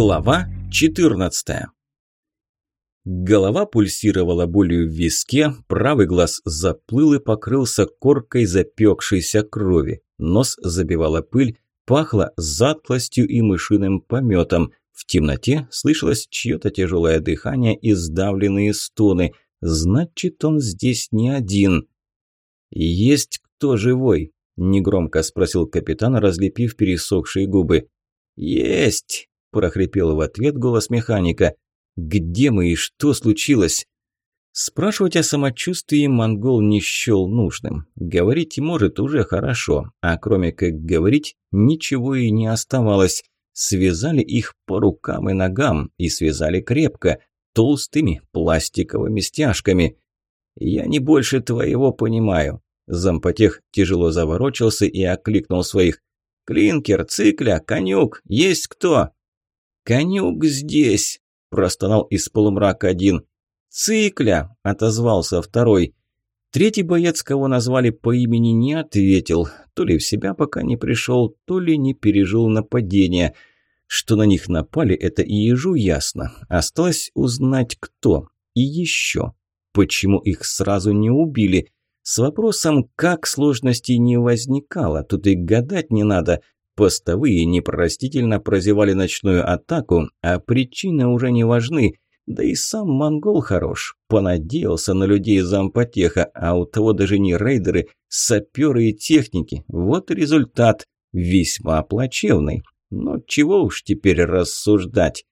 Глава 14 Голова пульсировала болью в виске, правый глаз заплыл и покрылся коркой запекшейся крови. Нос забивала пыль, пахло затлостью и мышиным пометом. В темноте слышалось чье-то тяжелое дыхание и сдавленные стоны. Значит, он здесь не один. «Есть кто живой?» – негромко спросил капитан, разлепив пересохшие губы. «Есть!» – прохрипел в ответ голос механика. «Где мы и что случилось?» Спрашивать о самочувствии монгол не счел нужным. Говорить может уже хорошо, а кроме как говорить, ничего и не оставалось. Связали их по рукам и ногам, и связали крепко, толстыми пластиковыми стяжками. «Я не больше твоего понимаю». Зампотех тяжело заворочился и окликнул своих. «Клинкер, цикля, конюк, есть кто?» «Конюк здесь!» – простонал из полумрака один. «Цикля!» – отозвался второй. Третий боец, кого назвали по имени, не ответил. То ли в себя пока не пришел, то ли не пережил нападение. Что на них напали, это и ежу ясно. Осталось узнать, кто. И еще. Почему их сразу не убили? С вопросом «как» сложностей не возникало, тут и гадать не надо. Постовые непростительно прозевали ночную атаку, а причины уже не важны. Да и сам монгол хорош. Понадеялся на людей зампотеха, а у того даже не рейдеры, саперы и техники. Вот результат. Весьма плачевный. Но чего уж теперь рассуждать.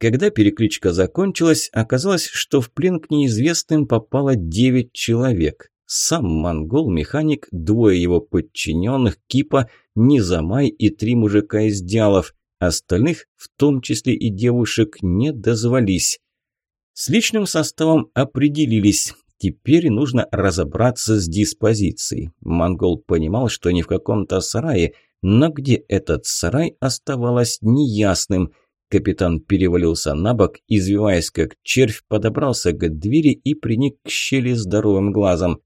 Когда перекличка закончилась, оказалось, что в плен к неизвестным попало девять человек. Сам монгол-механик, двое его подчиненных, Кипа, Низамай и три мужика из Дялов. Остальных, в том числе и девушек, не дозвались. С личным составом определились. Теперь нужно разобраться с диспозицией. Монгол понимал, что не в каком-то сарае, но где этот сарай оставалось неясным. Капитан перевалился на бок, извиваясь как червь, подобрался к двери и приник к щели здоровым глазом.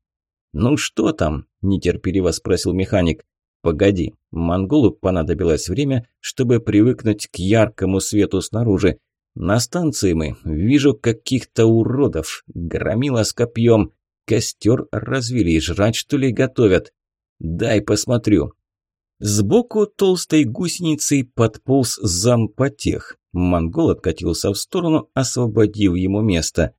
«Ну что там?» – нетерпеливо спросил механик. «Погоди, монголу понадобилось время, чтобы привыкнуть к яркому свету снаружи. На станции мы вижу каких-то уродов, громила с копьем. Костер развели, жрать что ли готовят? Дай посмотрю». Сбоку толстой гусеницей подполз зампотех. Монгол откатился в сторону, освободив ему место.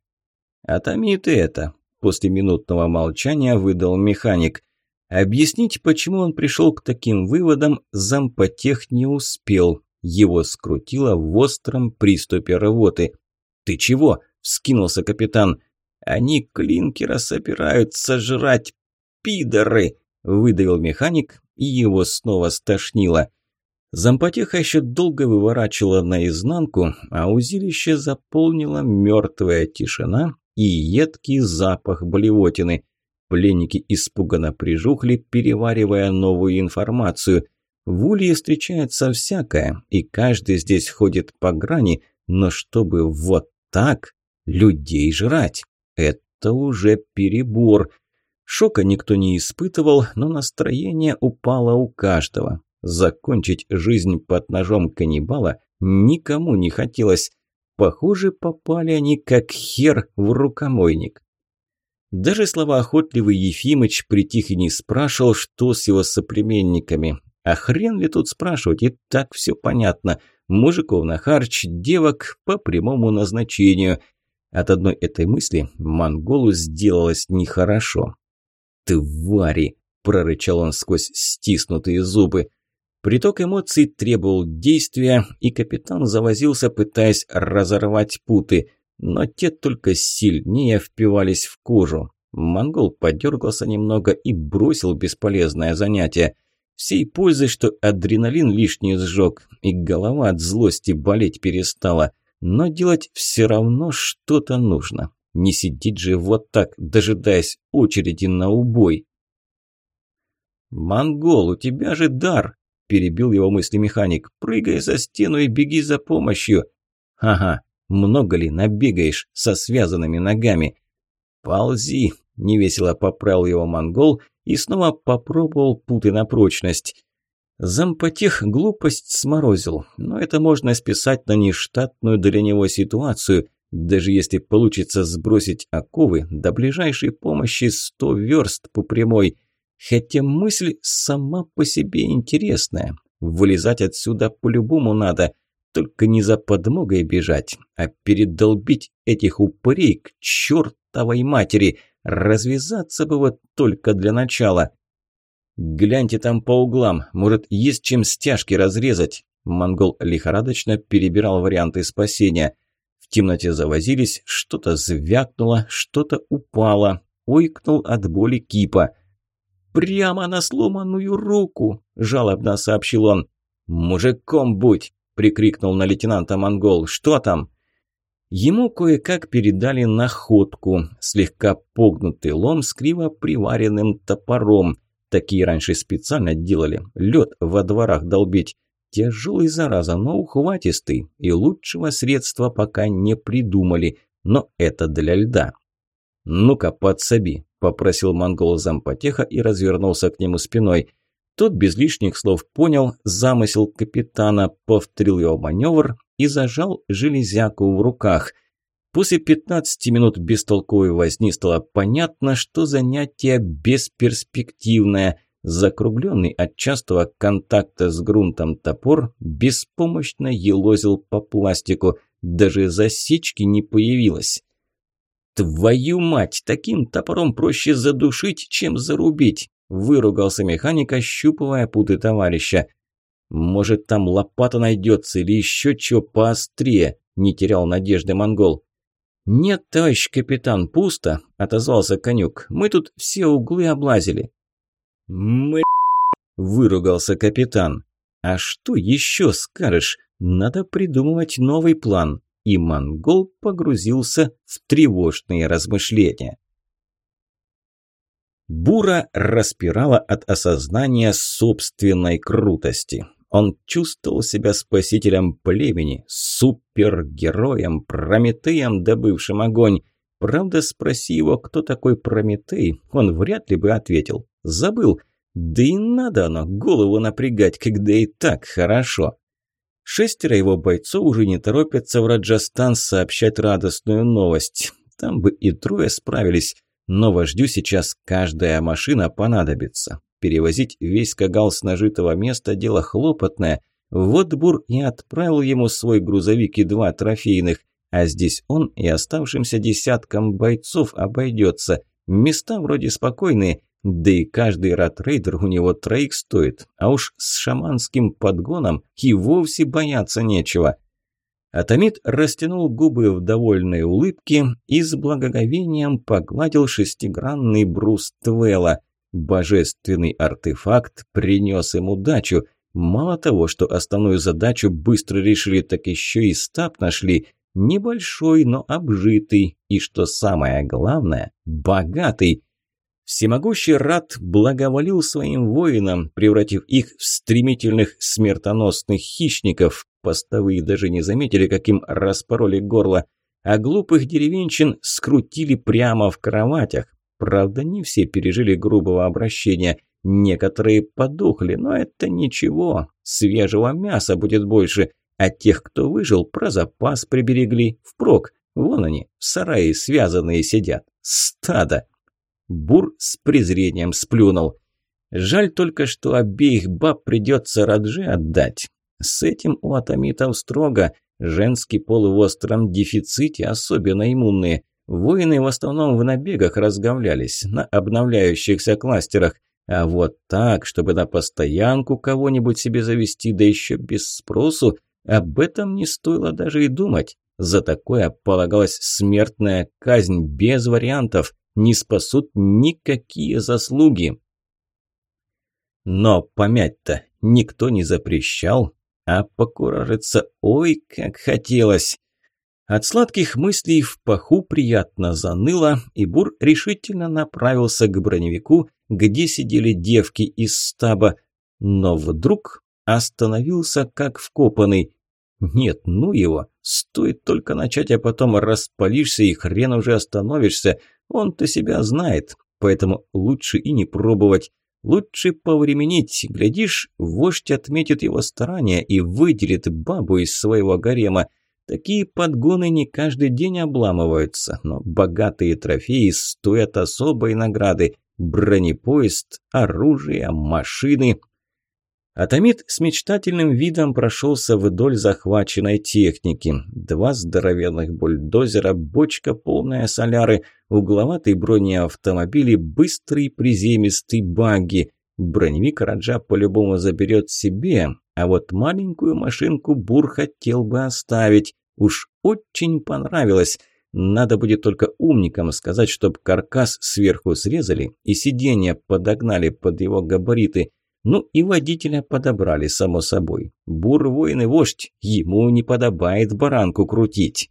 «Отоми ты это!» После минутного молчания выдал механик. Объяснить, почему он пришел к таким выводам, зампотех не успел. Его скрутило в остром приступе рвоты. «Ты чего?» – вскинулся капитан. «Они клинкера собираются жрать, пидоры!» – выдавил механик, и его снова стошнило. Зампотеха еще долго выворачивала наизнанку, а узилище заполнила мертвая тишина и едкий запах блевотины. Пленники испуганно прижухли, переваривая новую информацию. В Улье встречается всякое, и каждый здесь ходит по грани, но чтобы вот так людей жрать, это уже перебор. Шока никто не испытывал, но настроение упало у каждого. Закончить жизнь под ножом каннибала никому не хотелось. Похоже, попали они как хер в рукомойник. Даже слова охотливый Ефимыч притих и не спрашивал, что с его соплеменниками. А хрен ли тут спрашивать, и так все понятно. Мужиков на харч, девок по прямому назначению. От одной этой мысли монголу сделалось нехорошо. «Твари!» – прорычал он сквозь стиснутые зубы. Приток эмоций требовал действия, и капитан завозился, пытаясь разорвать путы, но те только сильнее впивались в кожу. Монгол подергался немного и бросил бесполезное занятие. Всей пользы, что адреналин лишний сжег, и голова от злости болеть перестала. Но делать все равно что-то нужно. Не сидеть же вот так, дожидаясь очереди на убой. «Монгол, у тебя же дар!» Перебил его мысли механик. «Прыгай за стену и беги за помощью!» «Ага, много ли набегаешь со связанными ногами?» «Ползи!» – невесело поправил его монгол и снова попробовал путы на прочность. Зампотех глупость сморозил, но это можно списать на нештатную для него ситуацию. Даже если получится сбросить оковы, до ближайшей помощи сто верст по прямой. Хотя мысль сама по себе интересная. Вылезать отсюда по-любому надо. Только не за подмогой бежать, а передолбить этих упырей к чертовой матери. Развязаться бы вот только для начала. «Гляньте там по углам, может, есть чем стяжки разрезать?» Монгол лихорадочно перебирал варианты спасения. В темноте завозились, что-то звякнуло, что-то упало. Ойкнул от боли кипа. «Прямо на сломанную руку!» – жалобно сообщил он. «Мужиком будь!» – прикрикнул на лейтенанта Монгол. «Что там?» Ему кое-как передали находку, слегка погнутый лом с криво приваренным топором – Такие раньше специально делали. Лед во дворах долбить. Тяжелый, зараза, но ухватистый. И лучшего средства пока не придумали. Но это для льда. «Ну-ка, подсоби», – попросил монгол зампотеха и развернулся к нему спиной. Тот без лишних слов понял замысел капитана, повторил его маневр и зажал железяку в руках. После 15 минут бестолковой возни стало понятно, что занятие бесперспективное. Закругленный от частого контакта с грунтом топор беспомощно елозил по пластику, даже засечки не появилось. «Твою мать, таким топором проще задушить, чем зарубить!» – выругался механик, ощупывая путы товарища. «Может, там лопата найдется или еще что поострее?» – не терял надежды монгол. «Нет, товарищ капитан, пусто», – отозвался конюк. «Мы тут все углы облазили». «Мы...» – выругался капитан. «А что еще скажешь? Надо придумывать новый план». И монгол погрузился в тревожные размышления. Бура распирала от осознания собственной крутости. Он чувствовал себя спасителем племени, супергероем, Прометеем, добывшим огонь. Правда, спроси его, кто такой Прометей, он вряд ли бы ответил. Забыл. Да и надо оно голову напрягать, когда и так хорошо. Шестеро его бойцов уже не торопятся в Раджастан сообщать радостную новость. Там бы и трое справились, но вождю сейчас каждая машина понадобится. Перевозить весь кагал с нажитого места – дело хлопотное. Вот Бур и отправил ему свой грузовик и два трофейных. А здесь он и оставшимся десяткам бойцов обойдется. Места вроде спокойные, да и каждый ратрейдер у него троих стоит. А уж с шаманским подгоном и вовсе бояться нечего. Атомит растянул губы в довольной улыбке и с благоговением погладил шестигранный брус Твела – Божественный артефакт принес им удачу. Мало того, что основную задачу быстро решили, так еще и стаб нашли. Небольшой, но обжитый. И что самое главное, богатый. Всемогущий Рад благоволил своим воинам, превратив их в стремительных смертоносных хищников. Постовые даже не заметили, каким распороли горло. А глупых деревенщин скрутили прямо в кроватях, Правда, не все пережили грубого обращения. Некоторые подохли, но это ничего. Свежего мяса будет больше. А тех, кто выжил, про запас приберегли. Впрок. Вон они, в сарае связанные сидят. Стадо. Бур с презрением сплюнул. Жаль только, что обеих баб придется Радже отдать. С этим у атомитов строго. Женский пол в остром дефиците, особенно иммунные. Воины в основном в набегах разговлялись, на обновляющихся кластерах. А вот так, чтобы на постоянку кого-нибудь себе завести, да еще без спросу, об этом не стоило даже и думать. За такое полагалась смертная казнь без вариантов, не спасут никакие заслуги. Но помять-то никто не запрещал, а покуражиться ой как хотелось. От сладких мыслей в паху приятно заныло, и Бур решительно направился к броневику, где сидели девки из стаба, но вдруг остановился как вкопанный. Нет, ну его, стоит только начать, а потом распалишься и хрен уже остановишься, он-то себя знает, поэтому лучше и не пробовать. Лучше повременить, глядишь, вождь отметит его старания и выделит бабу из своего гарема. Такие подгоны не каждый день обламываются, но богатые трофеи стоят особой награды. Бронепоезд, оружие, машины. Атомит с мечтательным видом прошелся вдоль захваченной техники. Два здоровенных бульдозера, бочка полная соляры, угловатый бронеавтомобиль и быстрый приземистый багги. Броневик Раджа по-любому заберет себе, а вот маленькую машинку Бур хотел бы оставить. Уж очень понравилось. Надо будет только умникам сказать, чтоб каркас сверху срезали и сиденья подогнали под его габариты – ну и водителя подобрали, само собой. Бур воин и вождь, ему не подобает баранку крутить.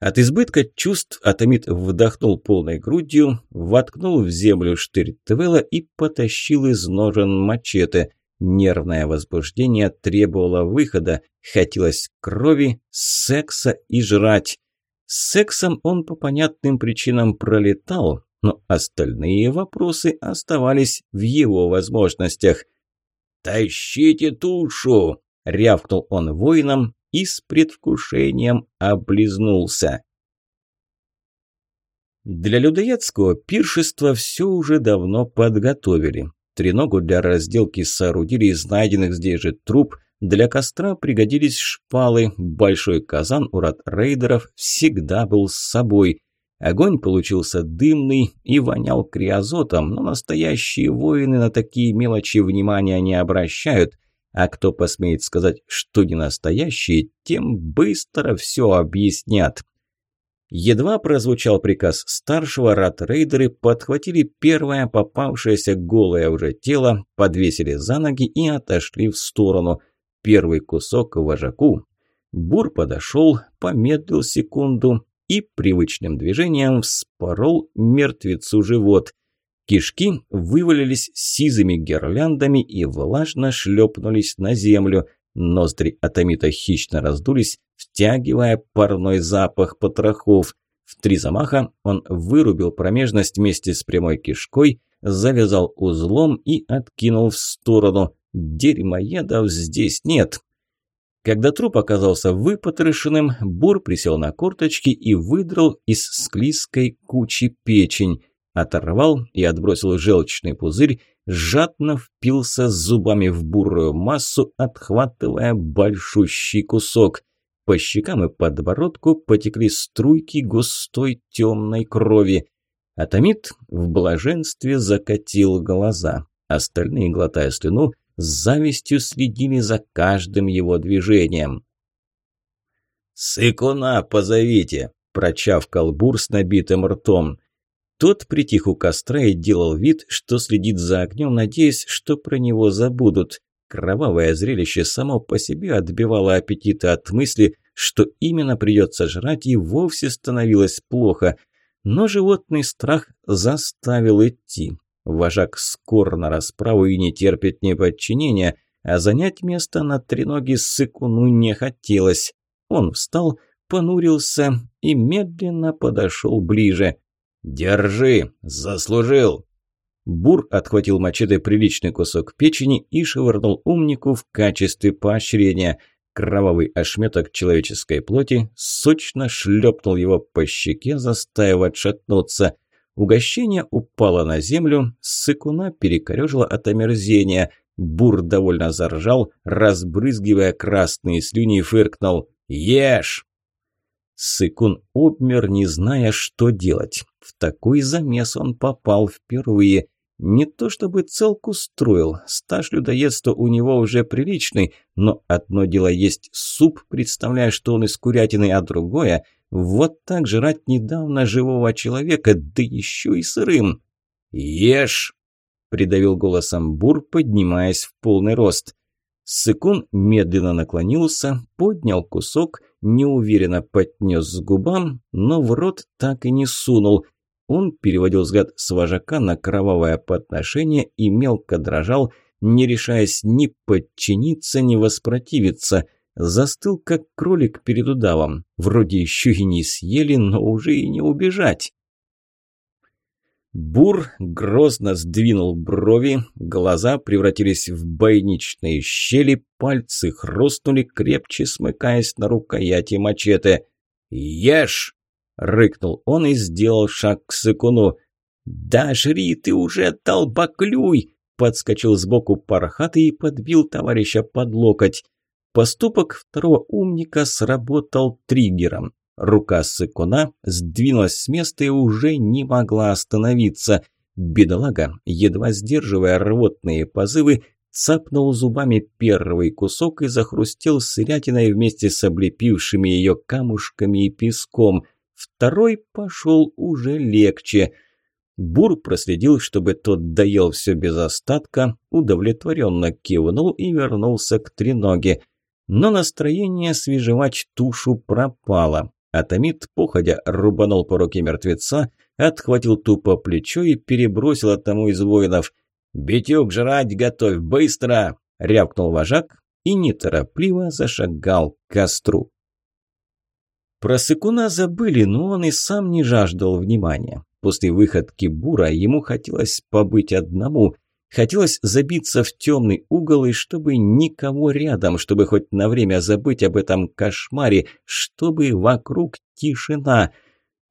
От избытка чувств Атомит вдохнул полной грудью, воткнул в землю штырь Твела и потащил из ножен мачете. Нервное возбуждение требовало выхода, хотелось крови, секса и жрать. С сексом он по понятным причинам пролетал, но остальные вопросы оставались в его возможностях. «Тащите тушу!» – рявкнул он воинам и с предвкушением облизнулся. Для людоедского пиршества все уже давно подготовили. Треногу для разделки соорудили из найденных здесь же труб, для костра пригодились шпалы, большой казан у рейдеров всегда был с собой – Огонь получился дымный и вонял криозотом, но настоящие воины на такие мелочи внимания не обращают, а кто посмеет сказать, что не настоящие, тем быстро все объяснят. Едва прозвучал приказ старшего, рад-рейдеры подхватили первое попавшееся голое уже тело, подвесили за ноги и отошли в сторону. Первый кусок вожаку. Бур подошел, помедлил секунду, и привычным движением вспорол мертвецу живот. Кишки вывалились сизыми гирляндами и влажно шлепнулись на землю. Ноздри атомита хищно раздулись, втягивая парной запах потрохов. В три замаха он вырубил промежность вместе с прямой кишкой, завязал узлом и откинул в сторону. Дерьмоедов здесь нет. Когда труп оказался выпотрошенным, Бур присел на корточки и выдрал из склизкой кучи печень. Оторвал и отбросил желчный пузырь, жадно впился зубами в бурую массу, отхватывая большущий кусок. По щекам и подбородку потекли струйки густой темной крови. Атомит в блаженстве закатил глаза. Остальные, глотая слюну, с завистью следили за каждым его движением. «Сыкуна позовите!» – прочавкал Бур с набитым ртом. Тот притих у костра и делал вид, что следит за огнем, надеясь, что про него забудут. Кровавое зрелище само по себе отбивало аппетиты от мысли, что именно придется жрать, и вовсе становилось плохо. Но животный страх заставил идти. Вожак скор на расправу и не терпит неподчинения, а занять место на треноге сыкуну не хотелось. Он встал, понурился и медленно подошел ближе. «Держи! Заслужил!» Бур отхватил мачете приличный кусок печени и швырнул умнику в качестве поощрения. Кровавый ошметок человеческой плоти сочно шлепнул его по щеке, заставив отшатнуться – Угощение упало на землю, сыкуна перекорежило от омерзения. Бур довольно заржал, разбрызгивая красные слюни и фыркнул «Ешь!». Сыкун обмер, не зная, что делать. В такой замес он попал впервые. Не то чтобы целку строил, стаж людоедства у него уже приличный, но одно дело есть суп, представляя, что он из курятины, а другое – вот так жрать недавно живого человека, да еще и сырым. «Ешь!» – придавил голосом Бур, поднимаясь в полный рост. Сыкун медленно наклонился, поднял кусок, неуверенно поднес к губам, но в рот так и не сунул. Он переводил взгляд с вожака на кровавое подношение и мелко дрожал, не решаясь ни подчиниться, ни воспротивиться – Застыл, как кролик перед удавом. Вроде еще и не съели, но уже и не убежать. Бур грозно сдвинул брови, глаза превратились в бойничные щели, пальцы хрустнули, крепче смыкаясь на рукояти мачете. «Ешь!» – рыкнул он и сделал шаг к сыкуну. «Да жри ты уже, толбоклюй!» – подскочил сбоку пархатый и подбил товарища под локоть. Поступок второго умника сработал триггером. Рука сыкуна сдвинулась с места и уже не могла остановиться. Бедолага, едва сдерживая рвотные позывы, цапнул зубами первый кусок и захрустел сырятиной вместе с облепившими ее камушками и песком. Второй пошел уже легче. Бур проследил, чтобы тот доел все без остатка, удовлетворенно кивнул и вернулся к треноге. Но настроение свежевать тушу пропало. Атомит, походя, рубанул по руке мертвеца, отхватил тупо плечо и перебросил одному из воинов. «Битюк, жрать готовь, быстро!» – рявкнул вожак и неторопливо зашагал к костру. Про Сыкуна забыли, но он и сам не жаждал внимания. После выходки Бура ему хотелось побыть одному – Хотелось забиться в темный угол и чтобы никого рядом, чтобы хоть на время забыть об этом кошмаре, чтобы вокруг тишина.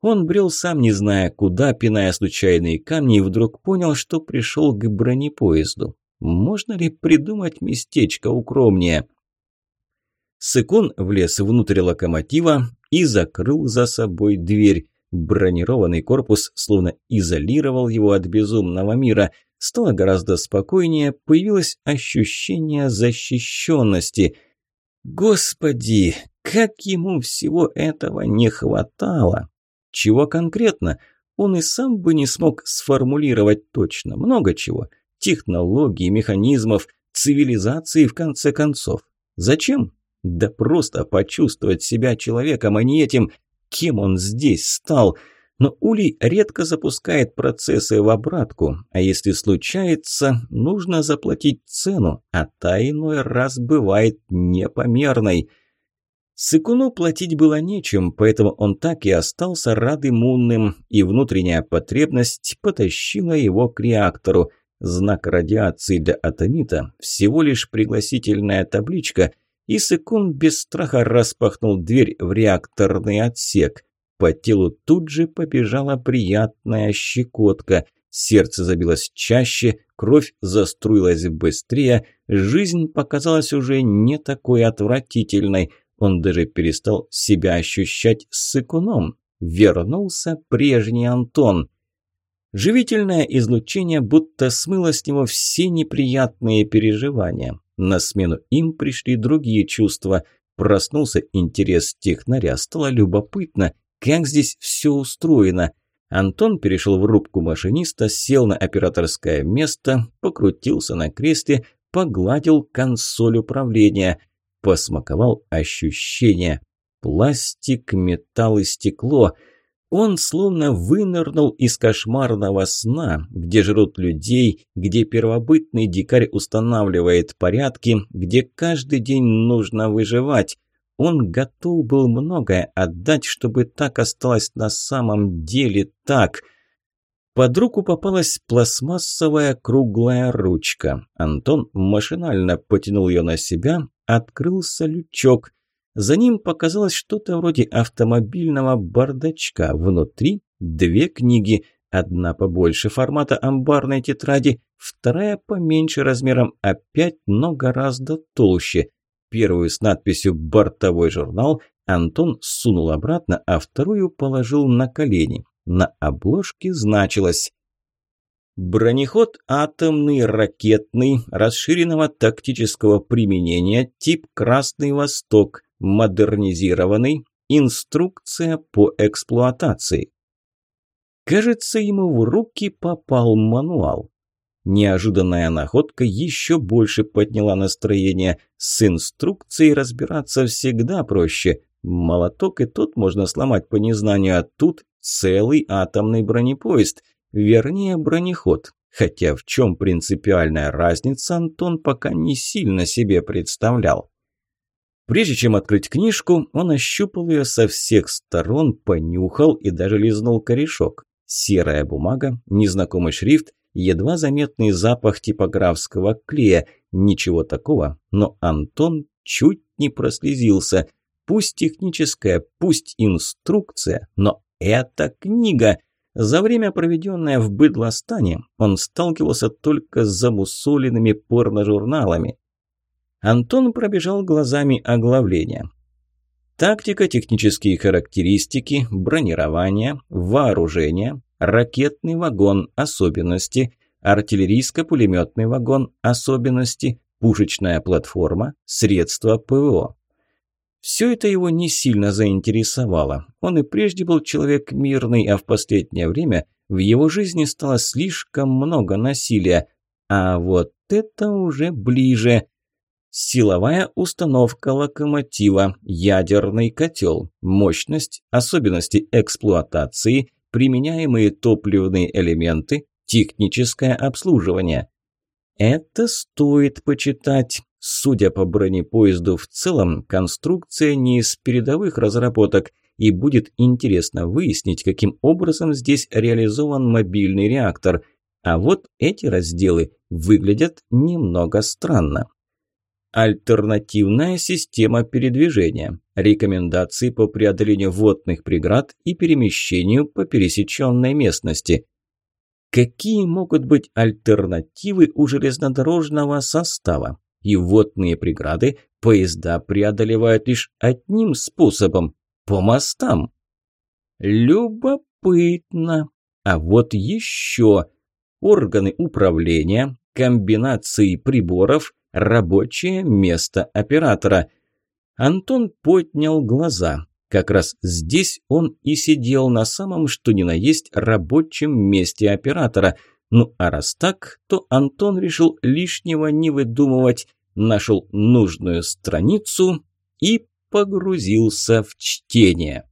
Он брел сам не зная куда, пиная случайные камни, и вдруг понял, что пришел к бронепоезду. Можно ли придумать местечко укромнее? Сыкун влез внутрь локомотива и закрыл за собой дверь. Бронированный корпус словно изолировал его от безумного мира – Стало гораздо спокойнее, появилось ощущение защищенности. Господи, как ему всего этого не хватало! Чего конкретно? Он и сам бы не смог сформулировать точно. Много чего. Технологий, механизмов, цивилизации в конце концов. Зачем? Да просто почувствовать себя человеком, а не этим, кем он здесь стал – но Улей редко запускает процессы в обратку, а если случается, нужно заплатить цену, а та иной раз бывает непомерной. Сыкуну платить было нечем, поэтому он так и остался радым умным, и внутренняя потребность потащила его к реактору. Знак радиации для атомита – всего лишь пригласительная табличка, и Сыкун без страха распахнул дверь в реакторный отсек – по телу тут же побежала приятная щекотка. Сердце забилось чаще, кровь заструилась быстрее, жизнь показалась уже не такой отвратительной. Он даже перестал себя ощущать сыкуном. Вернулся прежний Антон. Живительное излучение будто смыло с него все неприятные переживания. На смену им пришли другие чувства. Проснулся интерес технаря, стало любопытно, как здесь все устроено? Антон перешел в рубку машиниста, сел на операторское место, покрутился на кресле, погладил консоль управления, посмаковал ощущения. Пластик, металл и стекло. Он словно вынырнул из кошмарного сна, где жрут людей, где первобытный дикарь устанавливает порядки, где каждый день нужно выживать. Он готов был многое отдать, чтобы так осталось на самом деле так. Под руку попалась пластмассовая круглая ручка. Антон машинально потянул ее на себя, открылся лючок. За ним показалось что-то вроде автомобильного бардачка. Внутри две книги. Одна побольше формата амбарной тетради, вторая поменьше размером опять, но гораздо толще. Первую с надписью «Бортовой журнал» Антон сунул обратно, а вторую положил на колени. На обложке значилось Бронеход атомный, ракетный, расширенного тактического применения, тип «Красный Восток», модернизированный, инструкция по эксплуатации. Кажется, ему в руки попал мануал. Неожиданная находка еще больше подняла настроение. С инструкцией разбираться всегда проще. Молоток и тот можно сломать по незнанию, а тут целый атомный бронепоезд. Вернее, бронеход. Хотя в чем принципиальная разница, Антон пока не сильно себе представлял. Прежде чем открыть книжку, он ощупал ее со всех сторон, понюхал и даже лизнул корешок. Серая бумага, незнакомый шрифт, едва заметный запах типографского клея. Ничего такого, но Антон чуть не прослезился. Пусть техническая, пусть инструкция, но это книга. За время, проведенное в Быдлостане, он сталкивался только с замусоленными порножурналами. Антон пробежал глазами оглавление. Тактика, технические характеристики, бронирование, вооружение, ракетный вагон, особенности, артиллерийско-пулеметный вагон, особенности, пушечная платформа, средства ПВО. Все это его не сильно заинтересовало. Он и прежде был человек мирный, а в последнее время в его жизни стало слишком много насилия. А вот это уже ближе. Силовая установка локомотива, ядерный котел, мощность, особенности эксплуатации, применяемые топливные элементы, техническое обслуживание. Это стоит почитать. Судя по бронепоезду в целом, конструкция не из передовых разработок, и будет интересно выяснить, каким образом здесь реализован мобильный реактор. А вот эти разделы выглядят немного странно. Альтернативная система передвижения. Рекомендации по преодолению водных преград и перемещению по пересеченной местности. Какие могут быть альтернативы у железнодорожного состава? И водные преграды поезда преодолевают лишь одним способом – по мостам. Любопытно. А вот еще. Органы управления, комбинации приборов, рабочее место оператора. Антон поднял глаза. Как раз здесь он и сидел на самом что ни на есть рабочем месте оператора. Ну а раз так, то Антон решил лишнего не выдумывать, нашел нужную страницу и погрузился в чтение.